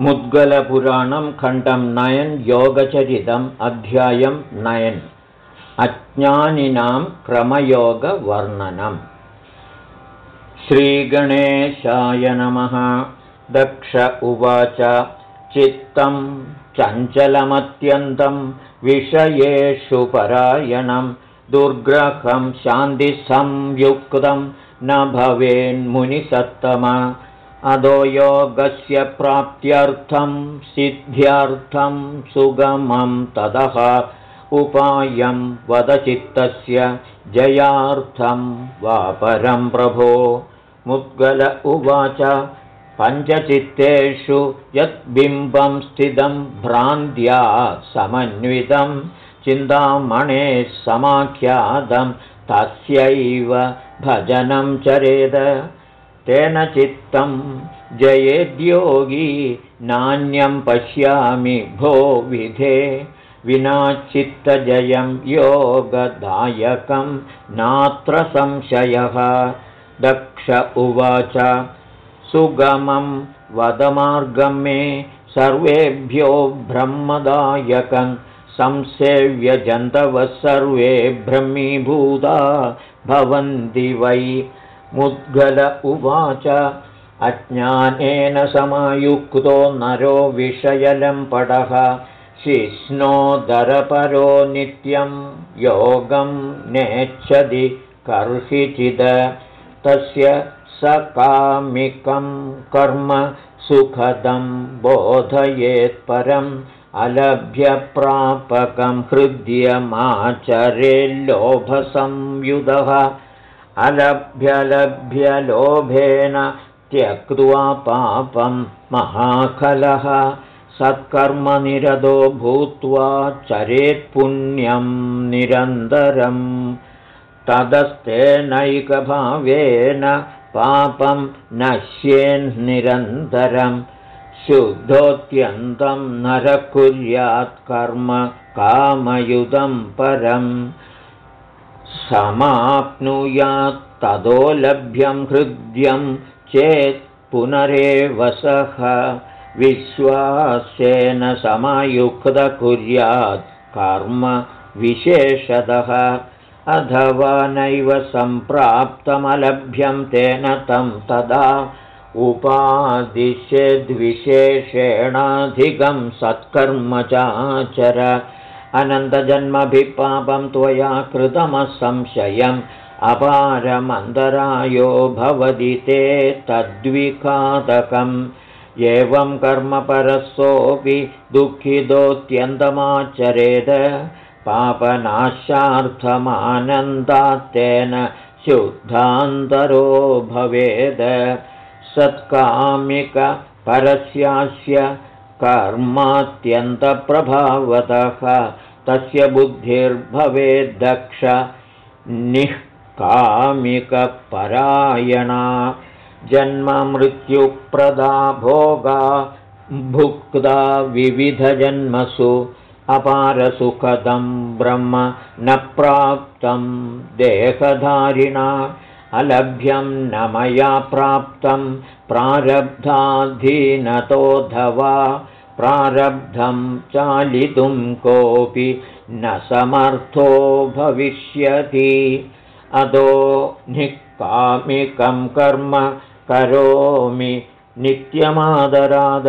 मुद्गलपुराणं खण्डं नयन् योगचरितम् अध्यायं नयन्। अज्ञानिनां क्रमयोगवर्णनम्। श्रीगणेशाय नमः। दक्ष उवाच। चित्तं चञ्चलमत्यन्तं विषयेषु परायणं दुर्ग्रहं शान्तिसंयुक्तं न भवेन्मुनिसत्तम अधो योगस्य प्राप्त्यर्थं सिद्ध्यर्थं सुगमं ततः उपायं वदचित्तस्य जयार्थं वा परं प्रभो। मुद्गल उवाच पञ्चचित्तेषु यद्बिम्बं स्थितं भ्रान्त्या समन्वितं चिन्तामणेः समाख्यातं तस्यैव भजनं चरेद तेन चित्तं जयेद्योगी नान्यं पश्यामि भो विधे विना चित्तजयं योगदायकं नात्र संशयः। दक्ष उवाच सुगमं वदमार्गं मे सर्वेभ्यो ब्रह्मदायकं संसेव्यजन्तवः सर्वे ब्रह्मीभूता भवन्ति वै मुद्गल उवाच। अज्ञानेन समायुक्तो नरो विषयलम्पटः शिष्णोदरपरो नित्यं योगं नेच्छति कर्हिचिद तस्य सकामिकं कर्म सुखदं बोधयेत्परम् अलभ्यप्रापकं हृद्यमाचरेल्लोभसंयुधः अलभ्यलभ्यलोभेन त्यक्त्वा पापं महाखलः। सत्कर्मनिरतो भूत्वा चरेत्पुण्यं निरन्तरम् तदस्तेनैकभावेन पापं नश्येन्निरन्तरं शुद्धोऽत्यन्तं नरः कुर्यात् कर्म कामयुधं परम् समाप्नुयात्ततो लभ्यं हृद्यं चेत् पुनरेव सः विश्वासेन समायुक्तकुर्यात् कर्म विशेषतः। अथवा नैव सम्प्राप्तमलभ्यं तेन तं तदा उपादिशेद्विशेषेणाधिकं सत्कर्म चाचर अनन्तजन्मभिपापं त्वया कृतमसंशयम्। अपारमन्तरायो भवति ते तद्विघातकम् एवं कर्मपरसोऽपि दुःखितोऽत्यन्तमाचरेद। पापनाशार्थमानन्दात्तेन शुद्धान्तरो भवेद। सत्कामिकपरस्यास्य कर्मात्यन्तप्रभावतः तस्य बुद्धिर्भवेद्दक्ष निःकामिकपरायणा। जन्ममृत्युप्रदा भोगा भुक्ता विविधजन्मसु अपारसुखदं ब्रह्म न प्राप्तं देहधारिणा अलभ्यं न मया प्राप्तं प्रारब्धाधीनतोऽधवा। प्रारब्धं चालितुं कोऽपि न समर्थो भविष्यति। अदो निःकामिकं कर्म करोमि नित्यमादराद।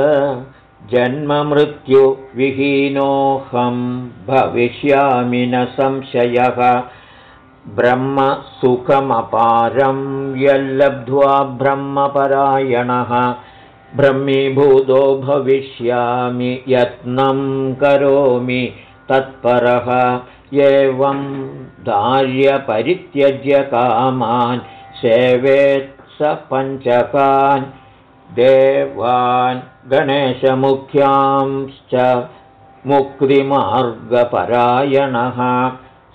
जन्ममृत्युविहीनोऽहं भविष्यामि न संशयः ब्रह्मसुखमपारं यल्लब्ध्वा ब्रह्मपरायणः। ब्रह्मीभूतो भविष्यामि यत्नं करोमि तत्परः। एवं दार्यपरित्यज्य कामान् सेवेत्स पञ्चकान्। देवान् गणेशमुख्यांश्च मुक्तिमार्गपरायणः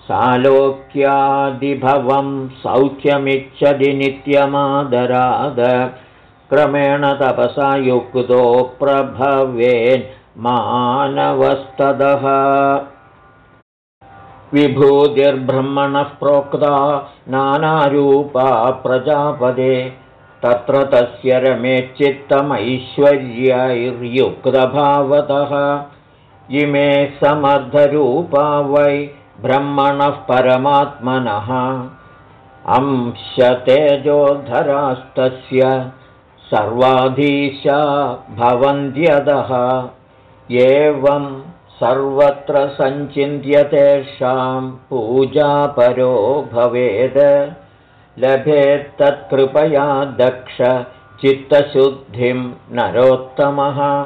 सालोक्यादिभवं सौख्यमिच्छति नित्यमादराद। क्रमेण तपसा युक्तो प्रभवेन् मानवस्तदः विभूतिर्ब्रह्मणः प्रोक्ता नानारूपा प्रजापदे। तत्र तस्य रमेचित्तमैश्वर्यैर्युक्तभावतः इमे समर्थरूपा वै ब्रह्मणः परमात्मनः। अंशतेजोधरास्तस्य सर्वाधीशा भवन्त्यदः। एवं सर्वत्र सञ्चिन्त्यतेषां पूजापरो भवेद्। लभेत्तत्कृपया दक्ष चित्तशुद्धिं नरोत्तमः।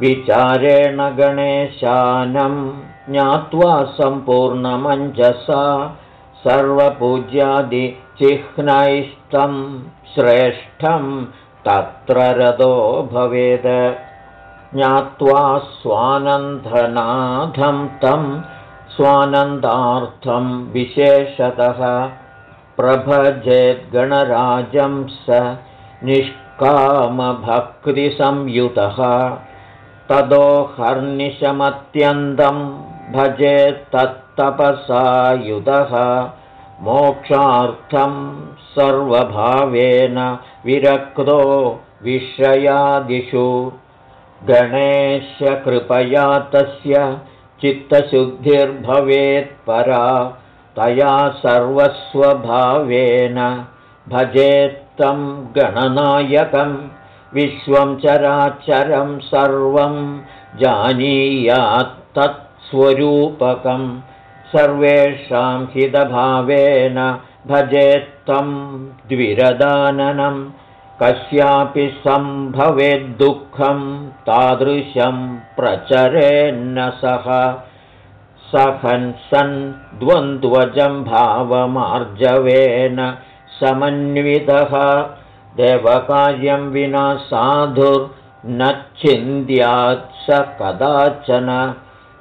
विचारेण गणेशानं ज्ञात्वा सम्पूर्णमञ्जसा सर्वपूज्यादिचिह्नैस्तं श्रेष्ठं तत्र रतो भवेद। ज्ञात्वा स्वानन्दनाथं तं स्वानन्दार्थं विशेषतः प्रभजेद्गणराजं स निष्कामभक्तिसंयुतः। तदोहर्निशमत्यन्तं भजेत्तत्तपसायुधः मोक्षार्थं सर्वभावेन विरक्तो विषयादिषु गणेशकृपया तस्य चित्तशुद्धिर्भवेत्परा तया सर्वस्वभावेन भजेत्तं गणनायकं। विश्वं चराचरं सर्वं जानीयात्तत्स्वरूपकं सर्वेषां हितभावेन भजेत्तं द्विरदाननं। कस्यापि सम्भवेद्दुःखं तादृशं प्रचरेन्न सः सन् द्वन्द्वजं भावमार्जवेन समन्वितः। देवकार्यं विना साधुर्नच्छिन्द्यात् स कदाचन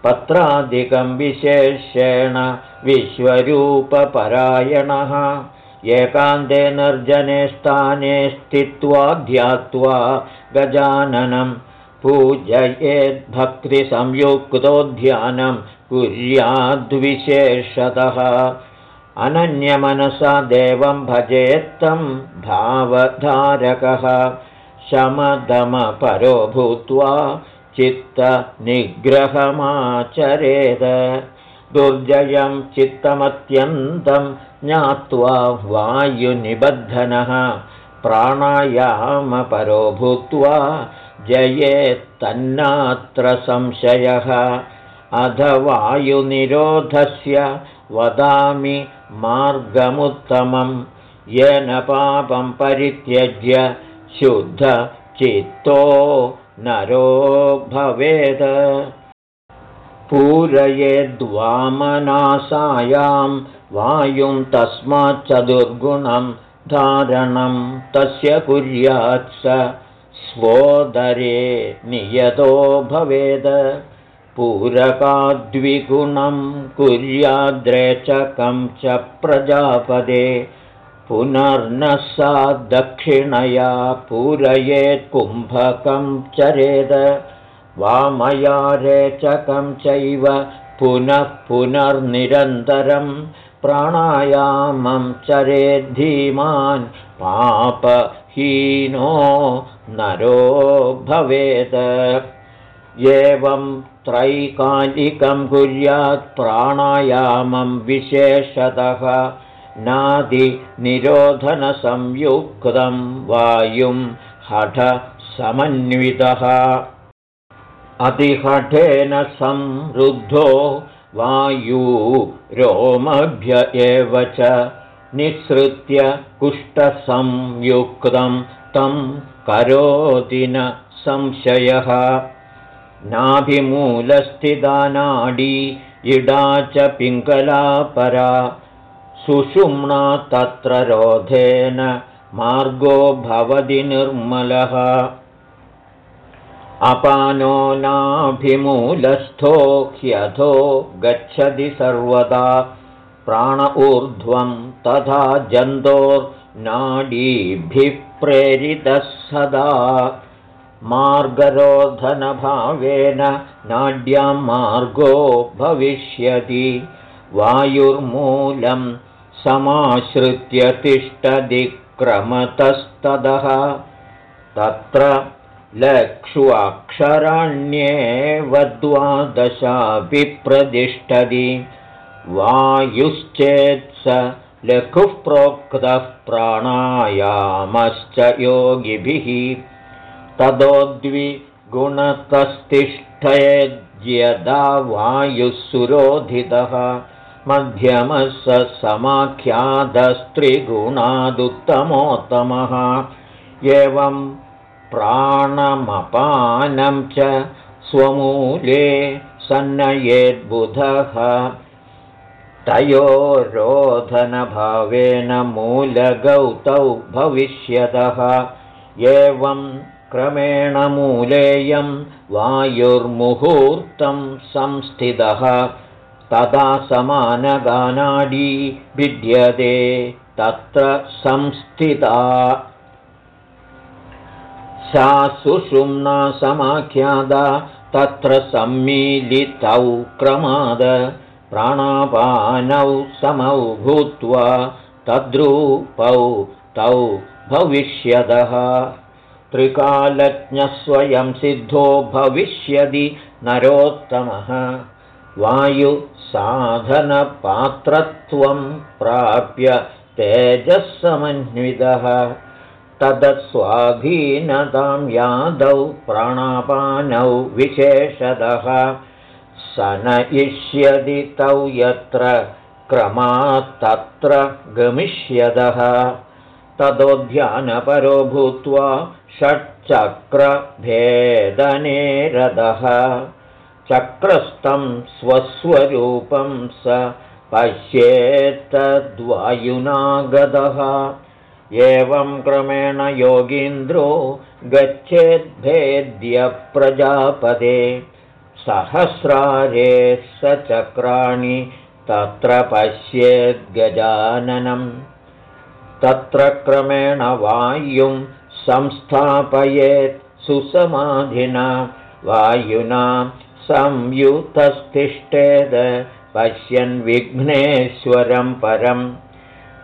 पत्रादिकं विशेषेण विश्वरूपपरायणः। एकान्ते निर्जने स्थाने स्थित्वा ध्यात्वा गजाननं पूजयेद्भक्तिसंयुक्तो ध्यानं कुर्याद्विशेषतः। अनन्यमनसा देवं भजेत्तं भावधारकः। शमदमपरो भूत्वा चित्तनिग्रहमाचरेद दुर्जयं चित्तमत्यन्तं ज्ञात्वा वायुनिबद्धनः। प्राणायामपरो भूत्वा जयेत्तन्नात्र संशयः। अध वायुनिरोधस्य वदामि मार्गमुत्तमं येन पापं परित्यज्य शुद्धचित्तो नरो भवेद। पूरयेद्वामनासायां वायुं तस्माच्चतुर्गुणं धारणं तस्य कुर्यात् स स्वोदरे नियतो भवेद। पूरकाद्विगुणं कुर्याद्रेचकं च प्रजापदे पुनर्न सा दक्षिणया पूरयेत् कुम्भकं चरेद वामया रेचकं चैव पुनः पुनर्निरन्तरं प्राणायामं चरेद्धीमान् पापहीनो नरो भवेत्। एवं त्रैकालिकं कुर्यात् प्राणायामं विशेषतः नादिनिरोधनसंयुक्तं वायुं हठसमन्वितः अतिहठेन संरुद्धो वायू रोमभ्य एव च निःसृत्य कुष्ठसंयुक्तं तं करोति न संशयः। नाभिमूलस्थिता नाडी इडा च पिङ्गलापरा सुषुम्ना तत्र रोधेन मार्गो भवति निर्मलः। अपानो नाभिमूलस्थो ह्यथो गच्छति सर्वदा। प्राण ऊर्ध्वं तथा जन्तोर्नाडीभिः प्रेरितः सदा। मार्गरोधनभावेन नाड्यां मार्गो भविष्यति। वायुर्मूलं समाश्रित्य तिष्ठदिक् क्रमतस्ततः तत्र लक्ष्वाक्षराण्येव द्वादशापि प्रतिष्ठति वायुश्चेत्स लघुः प्रोक्तः प्राणायामश्च योगिभिः। ततोद्विगुणतस्तिष्ठयद्यदा वायुः सुरोधितः मध्यमः स समाख्यातस्त्रिगुणादुत्तमोत्तमः एवं प्राणमपानं च स्वमूले सन्नयेद्बुधः। तयोरोधनभावेन मूलगौतौ भविष्यतः। एवं क्रमेण मूलेयं वायुर्मुहूर्तं संस्थितः तदा समानगानाडी विद्यते तत्र संस्थिता। सा सुषुम्ना समाख्यादा तत्र सम्मीलितौ क्रमाद प्राणापानौ समौ भूत्वा तद्रूपौ तौ भविष्यदः। त्रिकालज्ञस्वयं सिद्धो भविष्यति नरोत्तमः वायुसाधनपात्रत्वं प्राप्य तेजःसमन्वितः तदस्वाधीनतां यादौ प्राणापानौ विशेषतः। स नयिष्यति तौ यत्र क्रमात्तत्र गमिष्यतः ततोध्यानपरो भूत्वा षट्चक्रभेदनेरदः चक्रस्थं स्वस्वरूपं स पश्येत्तद्वायुनागतः एवं क्रमेण योगीन्द्रो गच्छेद्भेद्यप्रजापदे सहस्रारे स चक्राणि तत्र पश्येद्गजाननं तत्र क्रमेण वायुं संस्थापयेत् सुसमाधिना वायुना संयुतस्तिष्ठेद पश्यन् विघ्नेश्वरं परम्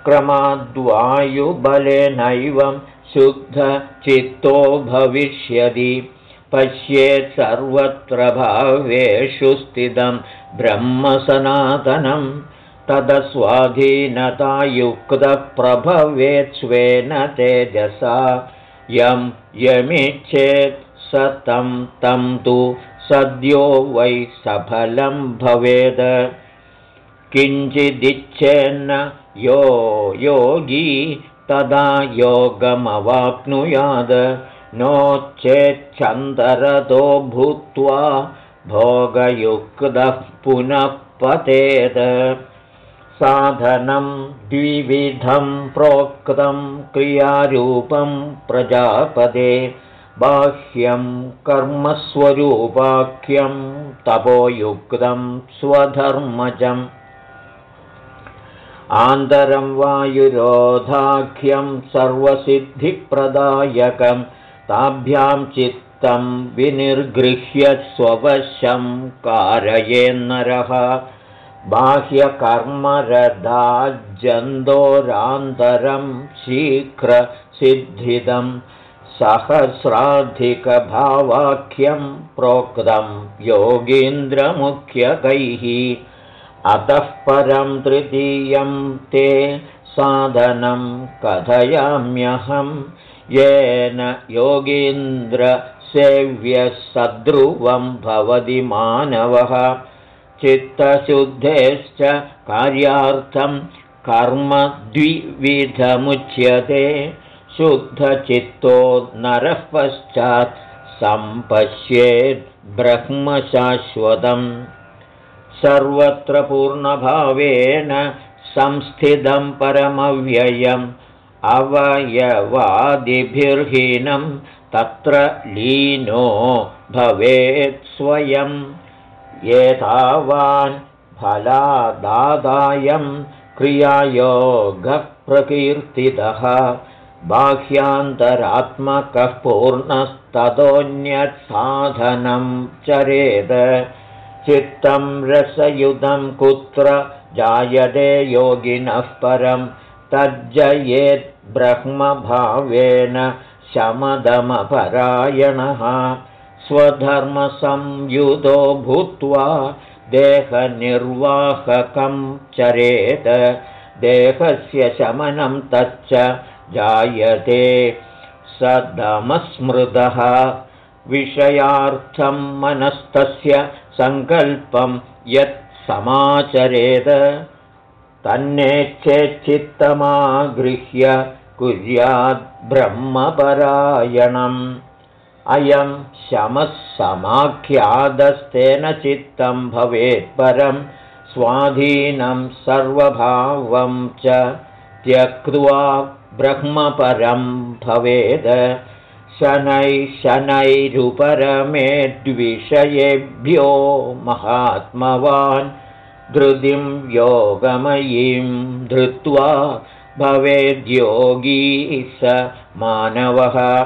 क्रमाद्वायुबलेनैवं शुद्धचित्तो भविष्यति। पश्येत् सर्वत्र भावेषु स्थितं ब्रह्मसनातनं। तदस्वाधीनतायुक्तप्रभवेत् स्वेन तेजसा। यं यमिच्छेत् स तं तं तु सद्यो वै सफलं भवेद। किञ्चिदिच्छेन्न यो योगी तदा योगमवाप्नुयाद। नो चेच्छन्दरतो भूत्वा भोगयुक्तः पुनः पतेत्। साधनं द्विविधं प्रोक्तं क्रियारूपं प्रजापदे बाह्यं कर्मस्वरूपाख्यं तपोयुक्तं स्वधर्मजम्। आन्तरं वायुरोधाख्यं सर्वसिद्धिप्रदायकं ताभ्यां चित्तं विनिर्गृह्य स्ववशं कारयेन्नरः। बाह्यकर्मरदाजन्दोरान्तरं शीघ्रसिद्धिदं सहस्राधिकभावाख्यं प्रोक्तं योगीन्द्रमुख्यकैः अतः परं तृतीयं ते साधनं कथयाम्यहं। येन योगीन्द्रसेव्यसद्रुवं भवति मानवः। चित्तशुद्धेश्च कार्यार्थं कर्म द्विविधमुच्यते शुद्धचित्तो नरः पश्चात् सम्पश्येद् ब्रह्मशाश्वतम्। सर्वत्र पूर्णभावेन संस्थितं परमव्ययम्। अवयवादिभिर्हीनं तत्र लीनो भवेत् स्वयं। एतावान् फलादादायं क्रियायोगप्रकीर्तितः बाह्यान्तरात्मकः पूर्णस्ततोऽन्यत्साधनं चरेद। चित्तं रसयुधं कुत्र जायते योगिनः परं। तज्जयेद्ब्रह्मभावेन शमदमपरायणः। स्वधर्मसंयुतो भूत्वा देहनिर्वाहकं चरेत देहस्य शमनं तच्च जायते सदमस्मृतः विषयार्थं मनस्तस्य सङ्कल्पं यत् समाचरेद। तन्नेच्छेच्चित्तमागृह्य कुर्याद्ब्रह्मपरायणम् अयं शमः समाख्यादस्तेन चित्तं भवेत्परं स्वाधीनं सर्वभावं च त्यक्त्वा ब्रह्मपरं भवेद। शनैः शनैरुपरमेद्विषयेभ्यो महात्मवान्। धृतिं योगमयीं धृत्वा भवेद्योगी स मानवः।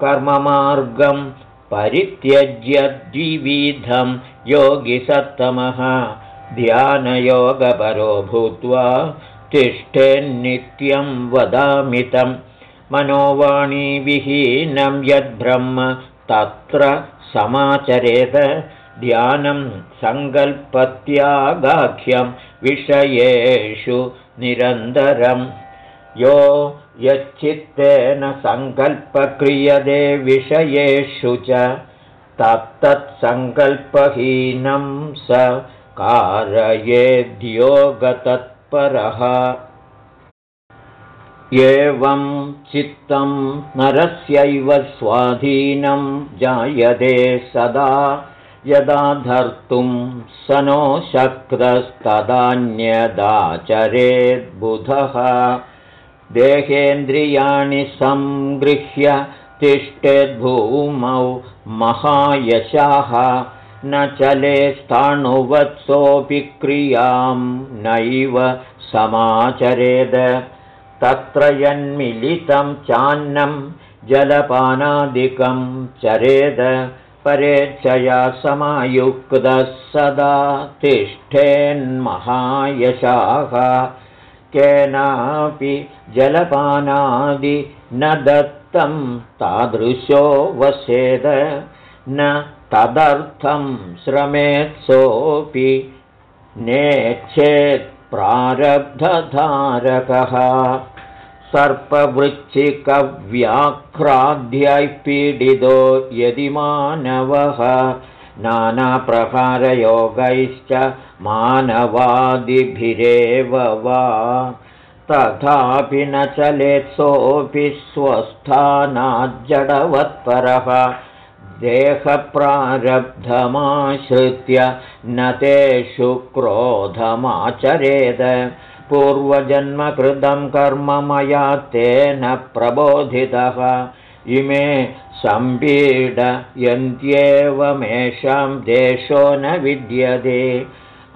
कर्ममार्गं परित्यज्य द्विविधं योगिसत्तमः। ध्यानयोगपरो भूत्वा तिष्ठेन्नित्यं वदामितं। मनोवाणीविहीनं यद्ब्रह्म तत्र समाचरेत ध्यानं सङ्कल्पत्यागाख्यं विषयेषु निरन्तरं। यो यच्चित्तेन सङ्कल्पक्रियते विषयेषु च तत्तत्सङ्कल्पहीनं स कारयेद्योगतत्परः एवं चित्तं नरस्यैव स्वाधीनं जायते सदा यदा धर्तुं स नो शक्रस्तदान्यदाचरेद्बुधः देहेन्द्रियाणि सङ्गृह्य तिष्ठेद्भूमौ महायशाः न चले स्थाणुवत्सोऽपि क्रियां नैव समाचरेद। तत्र यन्मिलितं चान्नं जलपानादिकं चरेद। परेच्छया समायुक्तः सदा तिष्ठेन्महायशाः। केनापि जलपानादि न दत्तं तादृशो वसेद। न तदर्थं श्रमेत्सोऽपि नेच्छेत्प्रारब्धधारकः सर्पवृच्छिकव्याघ्राद्यैः पीडितो यदि मानवः नानाप्रकारयोगैश्च मानवादिभिरेव वा। तथापि न चलेत्सोऽपि स्वस्थानाज्जडवत्परः देहप्रारब्धमाश्रित्य न तेषु क्रोधमाचरेद। पूर्वजन्मकृतं कर्म मया तेन प्रबोधितः। इमे सम्पीडयन्त्येवमेषां देशो न विद्यते।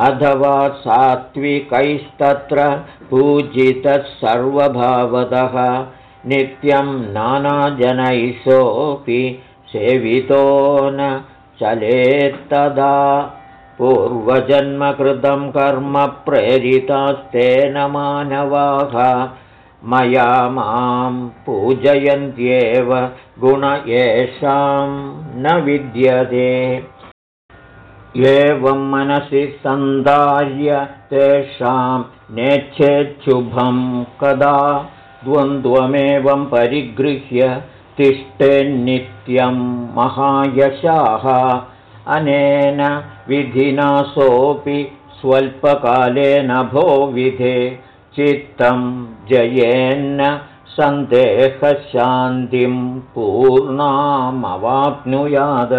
अथवा सात्विकैस्तत्र पूजितः सर्वभावतः। नित्यं नानाजनैः सोऽपि सेवितो न चलेत्तदा। पूर्वजन्मकृतं कर्म प्रेरितास्तेन मानवाः। मया मां पूजयन्त्येव गुण येषां न विद्यते। एवं मनसि सन्धार्य तेषां नेच्छेच्छुभं कदा। द्वन्द्वमेवं परिगृह्य तिष्ठेन्नित्यं महायशाः। अनेन विधिनासोऽपि स्वल्पकालेन भो विधे चित्तं जयेन्न सन्देहशान्तिं पूर्णामवाप्नुयाद।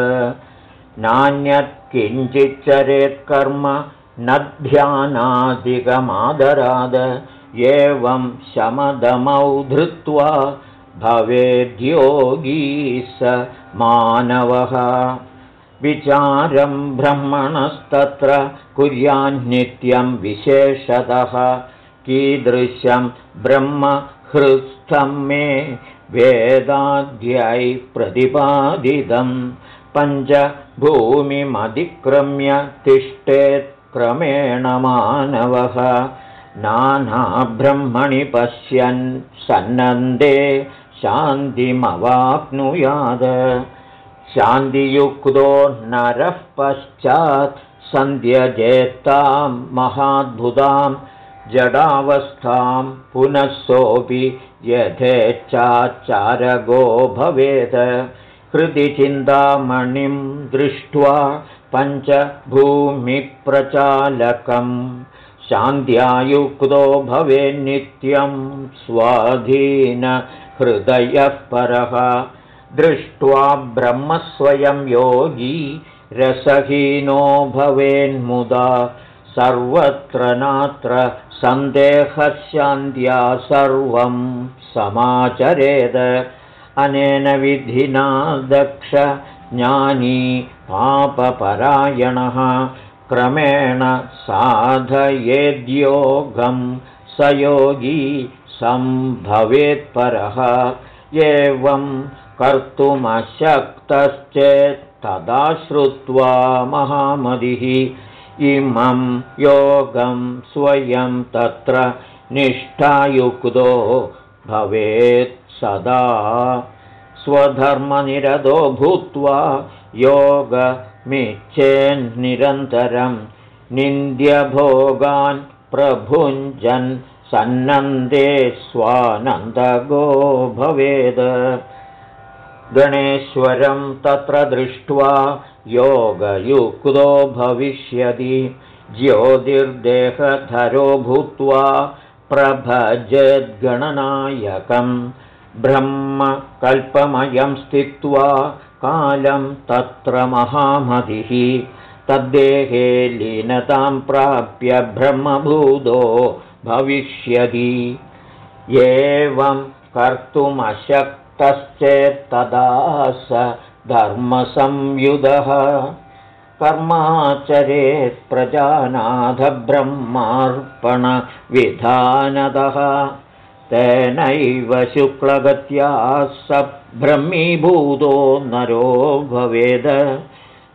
नान्यत् किञ्चिच्चरेत्कर्म न ध्यानादिकमादराद एवं शमदमौ धृत्वा भवेद्योगी स मानवः। विचारं ब्रह्मणस्तत्र कुर्यान्नित्यं विशेषतः। कीदृशं ब्रह्महृस्थं मे वेदाद्यै प्रतिपादितं। पञ्चभूमिमधिक्रम्य तिष्ठेत् क्रमेण मानवः। नानाब्रह्मणि पश्यन् सन्नन्दे शान्तिमवाप्नुयाद। शान्तियुक्तो नरः पश्चात् सन्ध्यजेत्तां महाद्भुतां जडावस्थां पुनः सोऽपि यथेच्छाचारगो भवेत्। हृदि चिन्तामणिं दृष्ट्वा पञ्चभूमिप्रचालकम् शान्त्यायुक्तो भवेन्नित्यं स्वाधीनहृदयः परः। दृष्ट्वा ब्रह्मस्वयं योगी रसहीनो भवेन्मुदा। सर्वत्र नात्र सन्देहशान्त्या सर्वं समाचरेद। अनेन विधिना दक्ष ज्ञानी पापपरायणः। क्रमेण साधयेद्योगं स योगी सम्भवेत्परः। एवं कर्तुमशक्तश्चेत् तदा श्रुत्वा महामतिः इमं योगं स्वयं तत्र निष्ठायुक्तो भवेत् सदा। स्वधर्मनिरतो भूत्वा योगमिच्छेन्निरन्तरं निन्द्यभोगान् प्रभुञ्जन् सन्नन्दे स्वानन्दगो भवेद्। गणेश्वरं तत्र दृष्ट्वा योगयुक्तो भविष्यति। ज्योतिर्देहधरो भूत्वा प्रभजद्गणनायकम् ब्रह्मकल्पमयं स्थित्वा कालं तत्र महामतिः। तद्देहे लीनतां प्राप्य ब्रह्मभूतो भविष्यति। एवं कर्तुमशक्तश्चेत्तदा स धर्मसंयुधः। कर्माचरेत् प्रजानाथब्रह्मार्पणविधानतः। तेनैव शुक्लगत्या स ब्रह्मीभूतो नरो भवेद।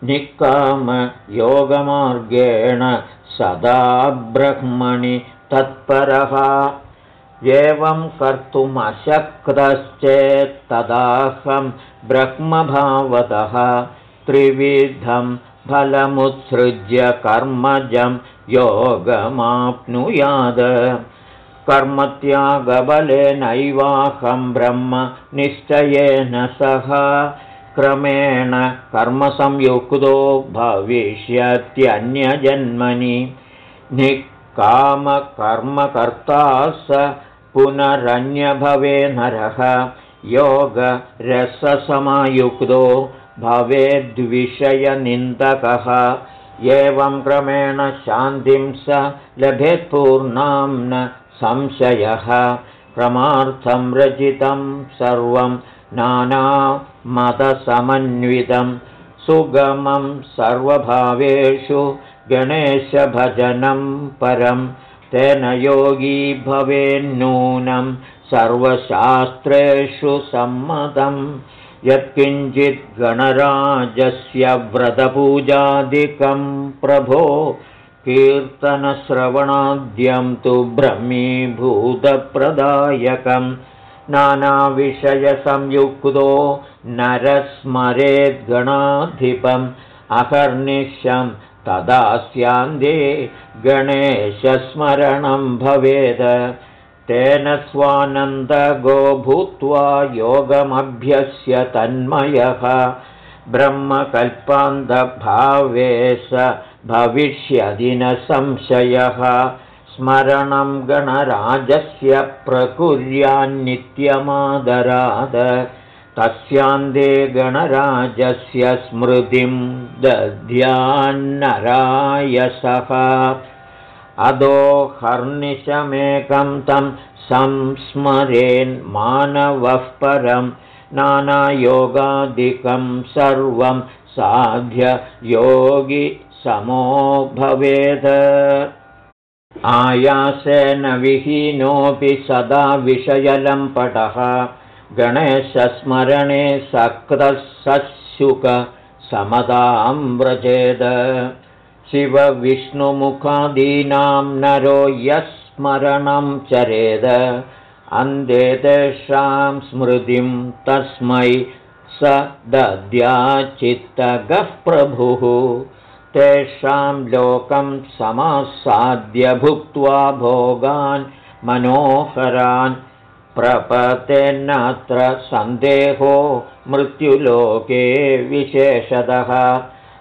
निक्कामयोगमार्गेण सदा ब्रह्मणि तत्परः। एवं कर्तुमशक्तश्चेत्तदाहं ब्रह्मभावतः त्रिविधं फलमुत्सृज्य कर्मजं योगमाप्नुयाद। कर्मत्यागबलेनैवाहं ब्रह्म निश्चयेन सह। क्रमेण कर्मसंयुक्तो भविष्यत्यन्यजन्मनि निःकामकर्मकर्ता स पुनरन्यभवे नरः। योगरससमयुक्तो भवेद्विषयनिन्दकः। एवं क्रमेण शान्तिं स लभेत्पूर्णां न संशयः। क्रमार्थं रचितं सर्वं नानामतसमन्वितं। सुगमं सर्वभावेषु गणेशभजनं परं तेन योगी भवेन्नूनं सर्वशास्त्रेषु सम्मतं। यत्किञ्चित् गणराजस्य व्रतपूजादिकं प्रभो कीर्तनश्रवणाद्यं तु ब्रह्मीभूतप्रदायकं। नानाविषयसंयुक्तो नरस्मरेद्गणाधिपम् अहर्निशं तदा स्यान्दे गणेशस्मरणं भवेद। तेन स्वानन्दगो भूत्वा योगमभ्यस्य तन्मयः। ब्रह्मकल्पान्धभावे स भविष्यदि न संशयः। स्मरणं गणराजस्य प्रकुर्यान्नित्यमादराद। तस्यान्ते गणराजस्य स्मृतिं दध्यान्नरायसः। अदो हर्निशमेकं तं संस्मरेन्मानवः परं नानायोगादिकं सर्वं साध्य योगि समो भवेत्। आयासेन विहीनोऽपि सदा विषयलम्पटः। गणेशस्मरणे सकृतः व्रजेद शिवविष्णुमुखादीनां नरो यः स्मरणं चरेद। अन्ते तेषां स्मृतिं तस्मै स दद्याचित्तगः प्रभुः। तेषां लोकं समासाद्य भुक्त्वा भोगान् मनोहरान् प्रपतेन्नत्र सन्देहो मृत्युलोके विशेषतः।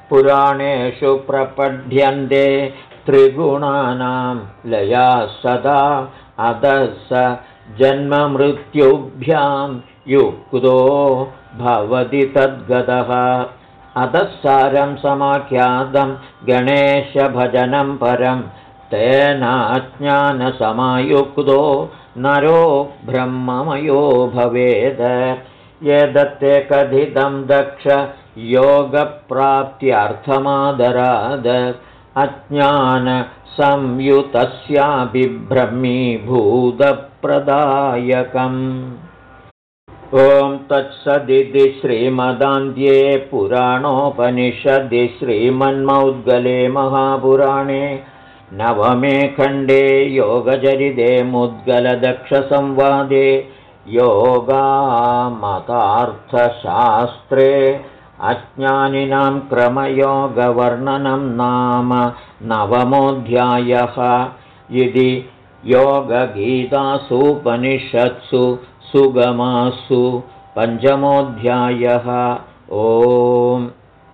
पुराणेषु प्रपद्यन्ते त्रिगुणानां लया सदा अधः स जन्ममृत्युभ्यां युक्तो भवति तद्गतः। अतः सारं समाख्यातं गणेशभजनं परं तेनाज्ञानसमायुक्तो नरो ब्रह्ममयो भवेद। यदत्ते कथितं दक्ष योगप्राप्त्यर्थमादराद। अज्ञानसंयुतस्याभिब्रह्मीभूतप्रदायकम्। ॐ तत्सदिति श्रीमदान्ध्ये पुराणोपनिषदि श्रीमन्मौद्गले महापुराणे नवमे खण्डे योगचरिते मुद्गलदक्षसंवादे योगामतार्थशास्त्रे अज्ञानिनां क्रमयोगवर्णनं नाम नवमोऽध्यायः इति योगगीतासूपनिषत्सु सुगमासु पञ्चमोऽध्यायः। ओम्